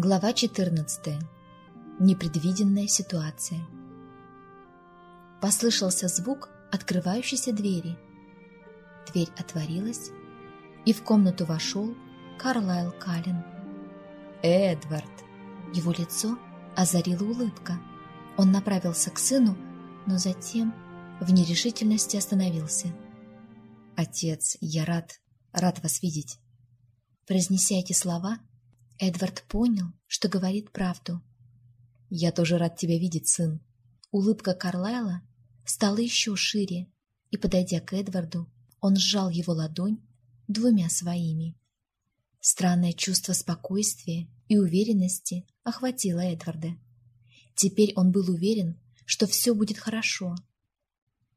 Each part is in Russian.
Глава 14. Непредвиденная ситуация. Послышался звук открывающейся двери. Дверь отворилась, и в комнату вошел Карлайл Каллен. «Эдвард!» Его лицо озарила улыбка. Он направился к сыну, но затем в нерешительности остановился. «Отец, я рад, рад вас видеть». Произнеся эти слова, Эдвард понял, что говорит правду. «Я тоже рад тебя видеть, сын». Улыбка Карлайла стала еще шире, и, подойдя к Эдварду, он сжал его ладонь двумя своими. Странное чувство спокойствия и уверенности охватило Эдварда. Теперь он был уверен, что все будет хорошо.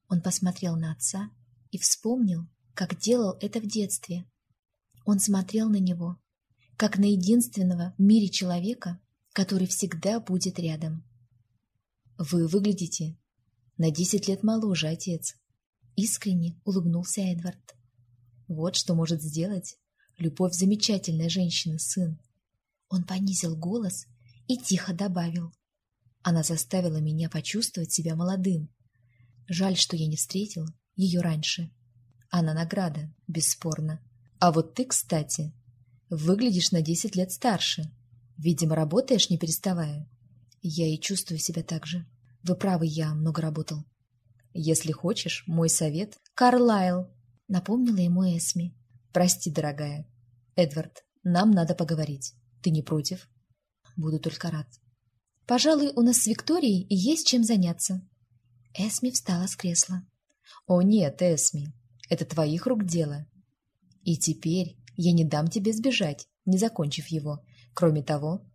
Он посмотрел на отца и вспомнил, как делал это в детстве. Он смотрел на него как на единственного в мире человека, который всегда будет рядом. «Вы выглядите на десять лет моложе, отец», — искренне улыбнулся Эдвард. «Вот что может сделать любовь замечательной женщины, сын». Он понизил голос и тихо добавил. Она заставила меня почувствовать себя молодым. Жаль, что я не встретил ее раньше. Она награда, бесспорно. А вот ты, кстати, Выглядишь на десять лет старше. Видимо, работаешь, не переставая. Я и чувствую себя так же. Вы правы, я много работал. Если хочешь, мой совет... Карлайл, напомнила ему Эсми. Прости, дорогая. Эдвард, нам надо поговорить. Ты не против? Буду только рад. Пожалуй, у нас с Викторией есть чем заняться. Эсми встала с кресла. О нет, Эсми, это твоих рук дело. И теперь я не дам тебе сбежать, не закончив его. Кроме того,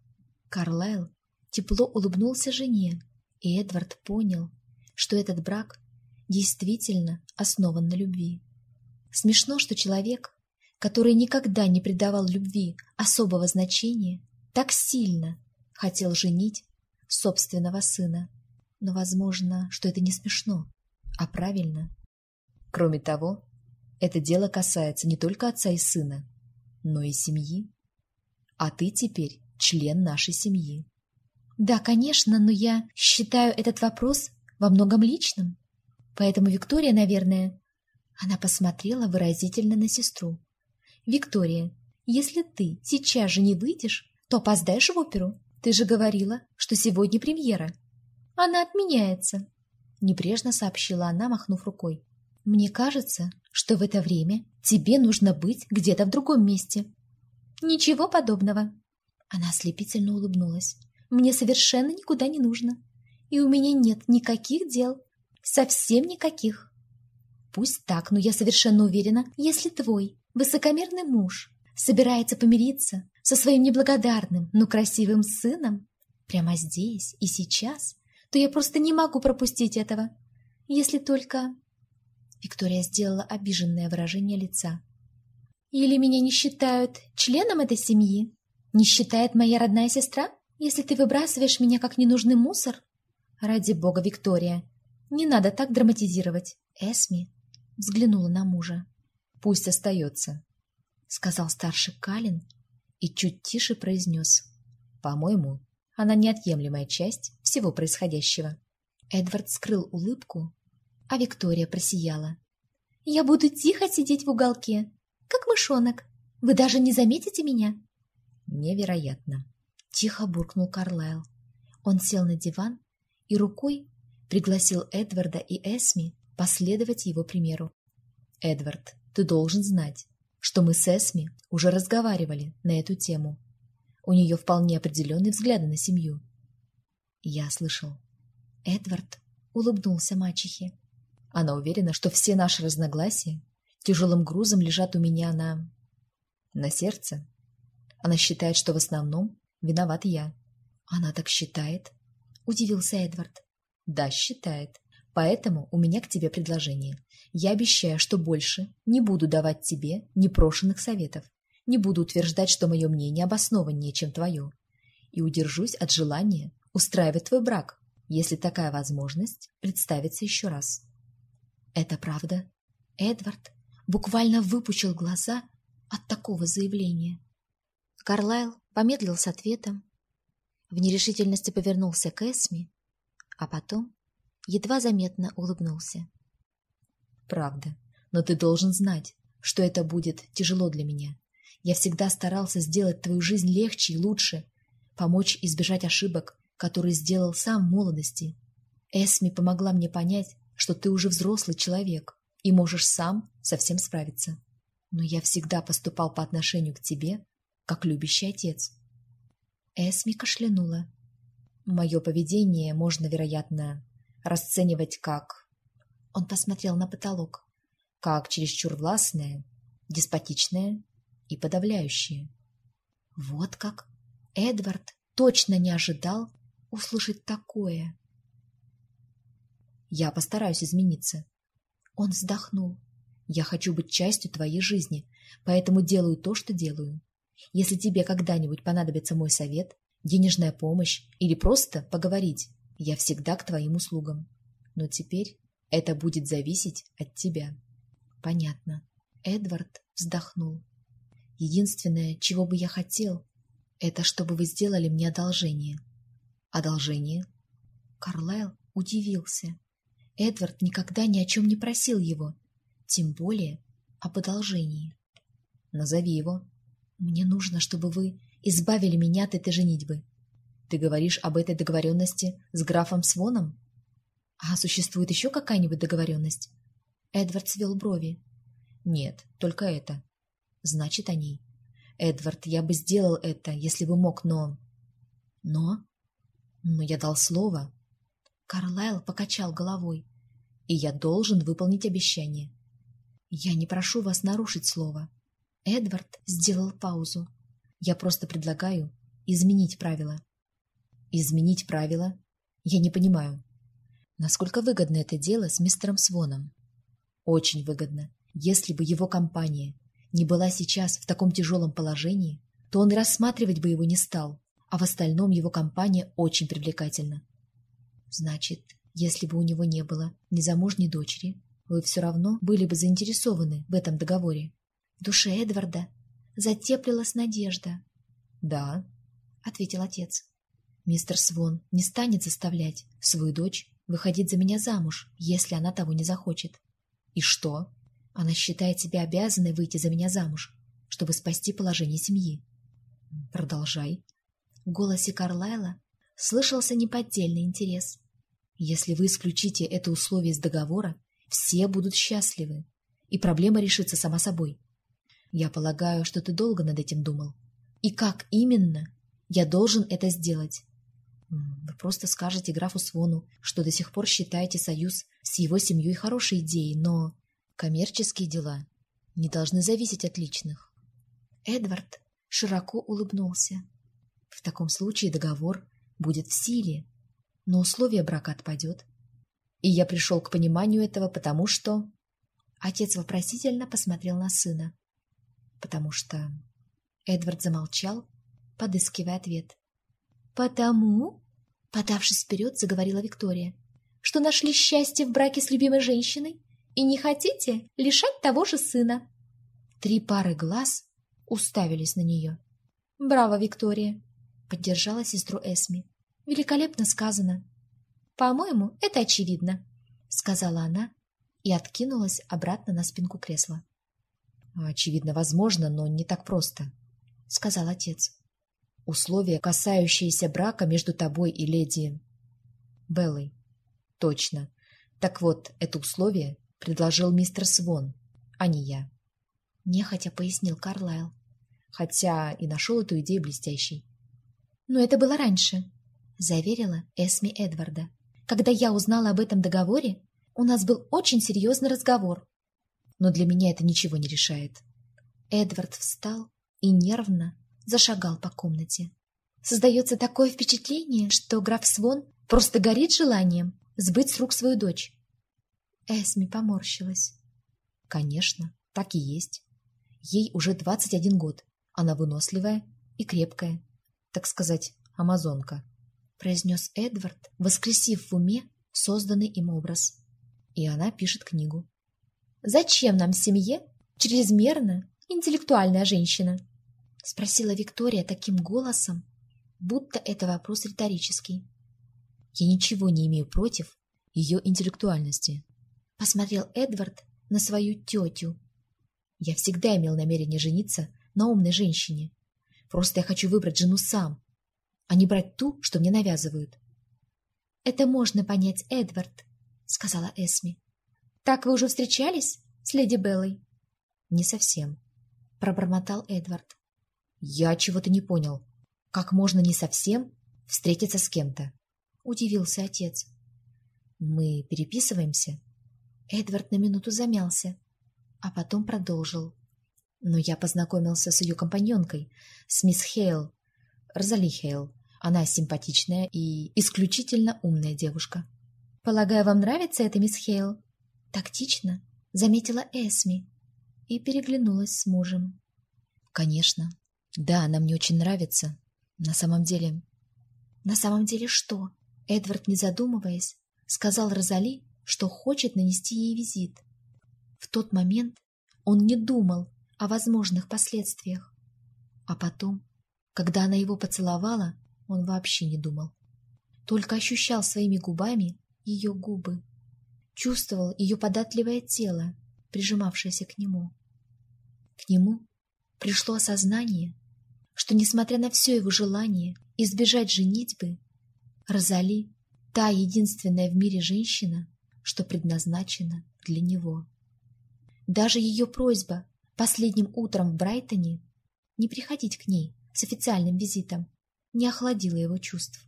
Карлайл тепло улыбнулся жене, и Эдвард понял, что этот брак действительно основан на любви. Смешно, что человек, который никогда не придавал любви особого значения, так сильно хотел женить собственного сына. Но, возможно, что это не смешно, а правильно. Кроме того, это дело касается не только отца и сына, но и семьи. А ты теперь член нашей семьи. Да, конечно, но я считаю этот вопрос во многом личным. Поэтому Виктория, наверное... Она посмотрела выразительно на сестру. «Виктория, если ты сейчас же не выйдешь, то опоздаешь в оперу. Ты же говорила, что сегодня премьера. Она отменяется», — небрежно сообщила она, махнув рукой. Мне кажется, что в это время тебе нужно быть где-то в другом месте. Ничего подобного. Она ослепительно улыбнулась. Мне совершенно никуда не нужно. И у меня нет никаких дел. Совсем никаких. Пусть так, но я совершенно уверена, если твой высокомерный муж собирается помириться со своим неблагодарным, но красивым сыном прямо здесь и сейчас, то я просто не могу пропустить этого. Если только Виктория сделала обиженное выражение лица. «Или меня не считают членом этой семьи? Не считает моя родная сестра, если ты выбрасываешь меня как ненужный мусор? Ради бога, Виктория, не надо так драматизировать». Эсми взглянула на мужа. «Пусть остается», — сказал старший Калин и чуть тише произнес. «По-моему, она неотъемлемая часть всего происходящего». Эдвард скрыл улыбку а Виктория просияла. «Я буду тихо сидеть в уголке, как мышонок. Вы даже не заметите меня?» «Невероятно!» — тихо буркнул Карлайл. Он сел на диван и рукой пригласил Эдварда и Эсми последовать его примеру. «Эдвард, ты должен знать, что мы с Эсми уже разговаривали на эту тему. У нее вполне определенный взгляд на семью». Я слышал. Эдвард улыбнулся мачехе. Она уверена, что все наши разногласия тяжелым грузом лежат у меня на... на сердце. Она считает, что в основном виноват я. Она так считает? Удивился Эдвард. Да, считает. Поэтому у меня к тебе предложение. Я обещаю, что больше не буду давать тебе непрошенных советов. Не буду утверждать, что мое мнение обоснованнее, чем твое. И удержусь от желания устраивать твой брак, если такая возможность представится еще раз. Это правда? Эдвард буквально выпучил глаза от такого заявления. Карлайл помедлил с ответом, В нерешительности повернулся к Эсми, а потом едва заметно улыбнулся. «Правда, но ты должен знать, что это будет тяжело для меня. Я всегда старался сделать твою жизнь легче и лучше, помочь избежать ошибок, которые сделал сам в молодости. Эсми помогла мне понять, что ты уже взрослый человек и можешь сам совсем справиться. Но я всегда поступал по отношению к тебе, как любящий отец. Эсми кашлянула. Мое поведение можно, вероятно, расценивать как... Он посмотрел на потолок. Как чересчур властное, деспотичное и подавляющее. Вот как! Эдвард точно не ожидал услышать такое. Я постараюсь измениться. Он вздохнул. Я хочу быть частью твоей жизни, поэтому делаю то, что делаю. Если тебе когда-нибудь понадобится мой совет, денежная помощь или просто поговорить, я всегда к твоим услугам. Но теперь это будет зависеть от тебя. Понятно. Эдвард вздохнул. Единственное, чего бы я хотел, это чтобы вы сделали мне одолжение. Одолжение? Карлайл удивился. Эдвард никогда ни о чем не просил его, тем более об одолжении. Назови его. Мне нужно, чтобы вы избавили меня от этой женитьбы. Ты говоришь об этой договоренности с графом Своном? А существует еще какая-нибудь договоренность? Эдвард свел брови. Нет, только это. Значит, о ней. Эдвард, я бы сделал это, если бы мог, но... Но? Но я дал слово. Карлайл покачал головой. И я должен выполнить обещание. Я не прошу вас нарушить слово. Эдвард сделал паузу. Я просто предлагаю изменить правила. Изменить правила? Я не понимаю. Насколько выгодно это дело с мистером Своном? Очень выгодно. Если бы его компания не была сейчас в таком тяжелом положении, то он рассматривать бы его не стал, а в остальном его компания очень привлекательна. Значит, если бы у него не было незамужней дочери, вы все равно были бы заинтересованы в этом договоре. В душе Эдварда затеплилась надежда. «Да», — ответил отец. «Мистер Свон не станет заставлять свою дочь выходить за меня замуж, если она того не захочет». «И что?» «Она считает себя обязанной выйти за меня замуж, чтобы спасти положение семьи». «Продолжай». В голосе Карлайла слышался неподдельный интерес. «Если вы исключите это условие из договора, все будут счастливы, и проблема решится сама собой. Я полагаю, что ты долго над этим думал. И как именно я должен это сделать? Вы просто скажете графу Свону, что до сих пор считаете союз с его семьей хорошей идеей, но коммерческие дела не должны зависеть от личных. Эдвард широко улыбнулся. В таком случае договор будет в силе, но условие брака отпадет. И я пришел к пониманию этого, потому что... Отец вопросительно посмотрел на сына. Потому что... Эдвард замолчал, подыскивая ответ. «Потому?» — подавшись вперед, заговорила Виктория. «Что нашли счастье в браке с любимой женщиной и не хотите лишать того же сына?» Три пары глаз уставились на нее. «Браво, Виктория!» — поддержала сестру Эсми. «Великолепно сказано!» «По-моему, это очевидно», — сказала она и откинулась обратно на спинку кресла. «Очевидно, возможно, но не так просто», — сказал отец. «Условия, касающиеся брака между тобой и леди Беллой». «Точно. Так вот, это условие предложил мистер Свон, а не я». Нехотя пояснил Карлайл. Хотя и нашел эту идею блестящей. «Но это было раньше», — заверила Эсми Эдварда. «Когда я узнала об этом договоре, у нас был очень серьезный разговор но для меня это ничего не решает. Эдвард встал и нервно зашагал по комнате. Создается такое впечатление, что граф Свон просто горит желанием сбыть с рук свою дочь. Эсми поморщилась. Конечно, так и есть. Ей уже 21 год. Она выносливая и крепкая. Так сказать, амазонка. Произнес Эдвард, воскресив в уме созданный им образ. И она пишет книгу. Зачем нам семье чрезмерно интеллектуальная женщина? Спросила Виктория таким голосом, будто это вопрос риторический. Я ничего не имею против ее интеллектуальности. Посмотрел Эдвард на свою тетю. Я всегда имел намерение жениться на умной женщине. Просто я хочу выбрать жену сам, а не брать ту, что мне навязывают. «Это можно понять, Эдвард», — сказала Эсми. «Так вы уже встречались с леди Беллой?» «Не совсем», — пробормотал Эдвард. «Я чего-то не понял. Как можно не совсем встретиться с кем-то?» — удивился отец. «Мы переписываемся?» Эдвард на минуту замялся, а потом продолжил. Но я познакомился с ее компаньонкой, с мисс Хейл, Розали Хейл. Она симпатичная и исключительно умная девушка. «Полагаю, вам нравится эта мисс Хейл?» Тактично заметила Эсми и переглянулась с мужем. «Конечно. Да, она мне очень нравится. На самом деле...» «На самом деле что?» Эдвард, не задумываясь, сказал Розали, что хочет нанести ей визит. В тот момент он не думал о возможных последствиях. А потом, когда она его поцеловала, он вообще не думал. Только ощущал своими губами ее губы. Чувствовал ее податливое тело, прижимавшееся к нему. К нему пришло осознание, что, несмотря на все его желание избежать женитьбы, Розали — та единственная в мире женщина, что предназначена для него. Даже ее просьба последним утром в Брайтоне не приходить к ней с официальным визитом не охладила его чувств.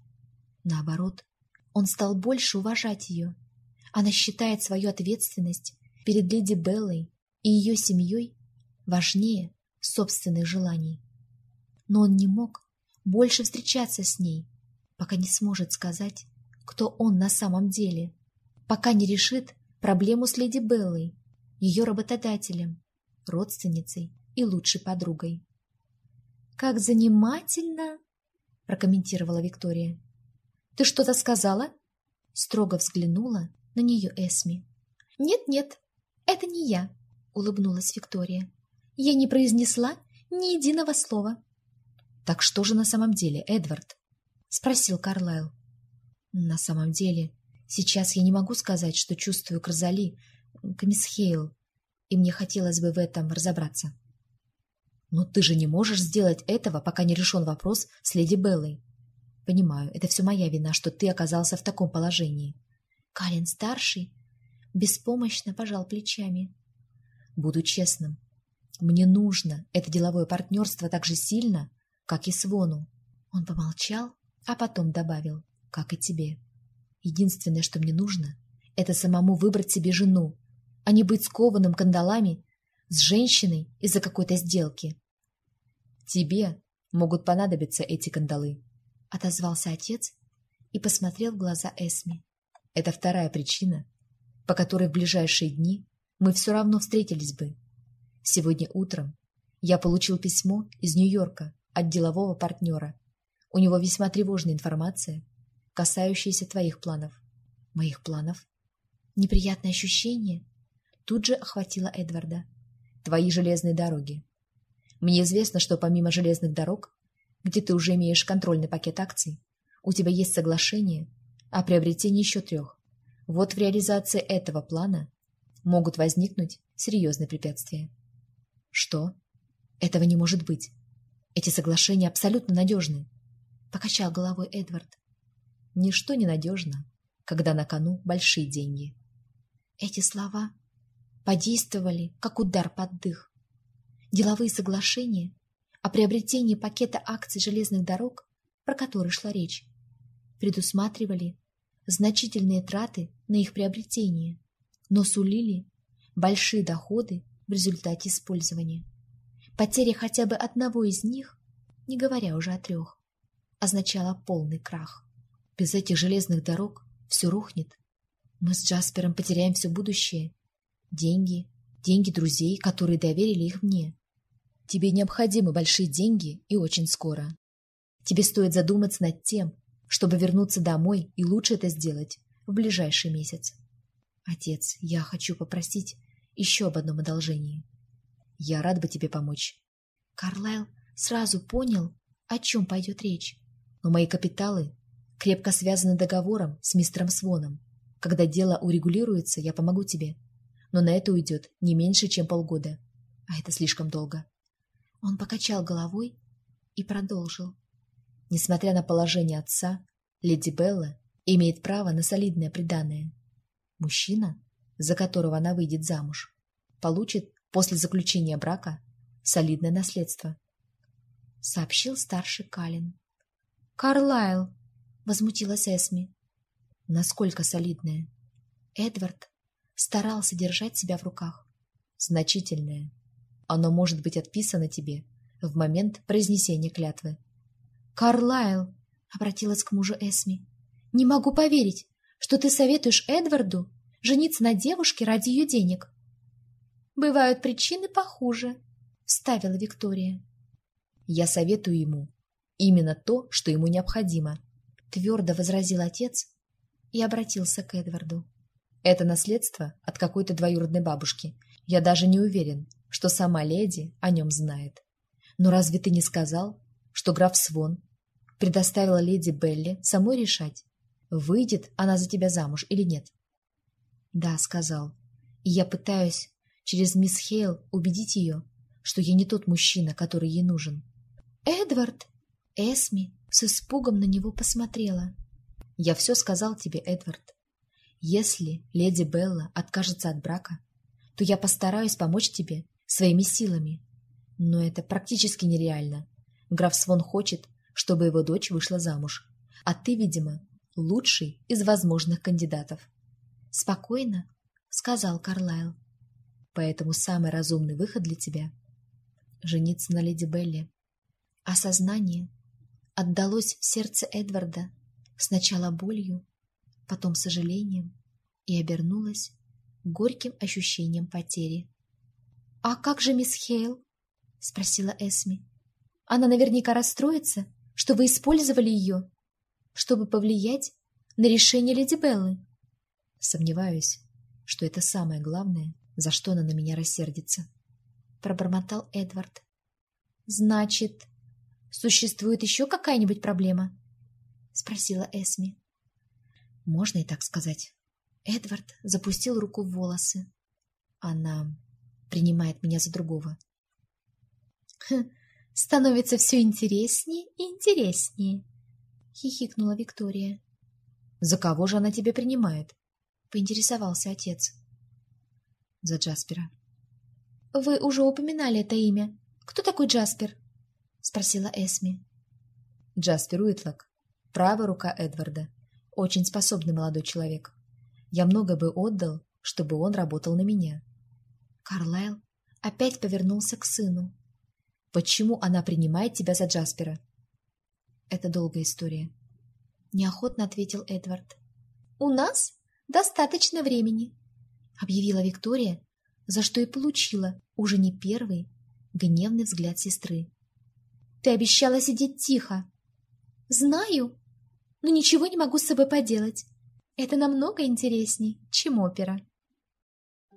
Наоборот, он стал больше уважать ее. Она считает свою ответственность перед леди Беллой и ее семьей важнее собственных желаний. Но он не мог больше встречаться с ней, пока не сможет сказать, кто он на самом деле, пока не решит проблему с леди Беллой, ее работодателем, родственницей и лучшей подругой. «Как занимательно!» — прокомментировала Виктория. «Ты что-то сказала?» — строго взглянула на нее Эсми. «Нет-нет, это не я», — улыбнулась Виктория. «Я не произнесла ни единого слова». «Так что же на самом деле, Эдвард?» — спросил Карлайл. «На самом деле, сейчас я не могу сказать, что чувствую к Розали, к мисс Хейл, и мне хотелось бы в этом разобраться». «Но ты же не можешь сделать этого, пока не решен вопрос с леди Беллой. Понимаю, это все моя вина, что ты оказался в таком положении». Калин-старший беспомощно пожал плечами. «Буду честным. Мне нужно это деловое партнерство так же сильно, как и Свону». Он помолчал, а потом добавил, как и тебе. Единственное, что мне нужно, это самому выбрать себе жену, а не быть скованным кандалами с женщиной из-за какой-то сделки. Тебе могут понадобиться эти кандалы, — отозвался отец и посмотрел в глаза Эсми. Это вторая причина, по которой в ближайшие дни мы все равно встретились бы. Сегодня утром я получил письмо из Нью-Йорка от делового партнера. У него весьма тревожная информация, касающаяся твоих планов. Моих планов? Неприятное ощущение тут же охватило Эдварда твои железные дороги. Мне известно, что помимо железных дорог, где ты уже имеешь контрольный пакет акций, у тебя есть соглашение о приобретении еще трех. Вот в реализации этого плана могут возникнуть серьезные препятствия. Что? Этого не может быть. Эти соглашения абсолютно надежны. Покачал головой Эдвард. Ничто не надежно, когда на кону большие деньги. Эти слова подействовали, как удар под дых. Деловые соглашения о приобретении пакета акций железных дорог, про которые шла речь, предусматривали значительные траты на их приобретение, но сулили большие доходы в результате использования. Потеря хотя бы одного из них, не говоря уже о трех, означала полный крах. Без этих железных дорог все рухнет. Мы с Джаспером потеряем все будущее Деньги, деньги друзей, которые доверили их мне. Тебе необходимы большие деньги и очень скоро. Тебе стоит задуматься над тем, чтобы вернуться домой и лучше это сделать в ближайший месяц. Отец, я хочу попросить еще об одном одолжении. Я рад бы тебе помочь. Карлайл сразу понял, о чем пойдет речь. Но мои капиталы крепко связаны договором с мистером Своном. Когда дело урегулируется, я помогу тебе. Но на это уйдет не меньше, чем полгода. А это слишком долго. Он покачал головой и продолжил. Несмотря на положение отца, леди Белла имеет право на солидное приданое. Мужчина, за которого она выйдет замуж, получит после заключения брака солидное наследство. Сообщил старший Калин. «Карлайл!» — возмутилась Эсми. «Насколько солидное?» Эдвард старался держать себя в руках. «Значительное. Оно может быть отписано тебе в момент произнесения клятвы». «Карлайл!» — обратилась к мужу Эсми. «Не могу поверить, что ты советуешь Эдварду жениться на девушке ради ее денег». «Бывают причины похуже», — вставила Виктория. «Я советую ему именно то, что ему необходимо», — твердо возразил отец и обратился к Эдварду. «Это наследство от какой-то двоюродной бабушки. Я даже не уверен, что сама леди о нем знает. Но разве ты не сказал, что граф Свон предоставила леди Белли самой решать, выйдет она за тебя замуж или нет?» «Да», — сказал, — «и я пытаюсь через мисс Хейл убедить ее, что я не тот мужчина, который ей нужен. «Эдвард!» Эсми с испугом на него посмотрела. «Я все сказал тебе, Эдвард. Если леди Белла откажется от брака, то я постараюсь помочь тебе своими силами. Но это практически нереально. Граф Свон хочет, чтобы его дочь вышла замуж. А ты, видимо, лучший из возможных кандидатов». «Спокойно», — сказал Карлайл. Поэтому самый разумный выход для тебя — жениться на леди Белли. Осознание отдалось в сердце Эдварда сначала болью, потом сожалением и обернулось горьким ощущением потери. «А как же мисс Хейл?» — спросила Эсми. «Она наверняка расстроится, что вы использовали ее, чтобы повлиять на решение леди Беллы». «Сомневаюсь, что это самое главное, за что она на меня рассердится. Пробормотал Эдвард. Значит, существует еще какая-нибудь проблема? Спросила Эсми. Можно и так сказать. Эдвард запустил руку в волосы. Она принимает меня за другого. Становится все интереснее и интереснее, хихикнула Виктория. За кого же она тебя принимает? Поинтересовался отец за Джаспера. «Вы уже упоминали это имя. Кто такой Джаспер?» — спросила Эсми. Джаспер Уитлок, правая рука Эдварда. Очень способный молодой человек. Я много бы отдал, чтобы он работал на меня. Карлайл опять повернулся к сыну. «Почему она принимает тебя за Джаспера?» «Это долгая история», — неохотно ответил Эдвард. «У нас достаточно времени», объявила Виктория, за что и получила уже не первый гневный взгляд сестры. «Ты обещала сидеть тихо!» «Знаю, но ничего не могу с собой поделать. Это намного интересней, чем опера».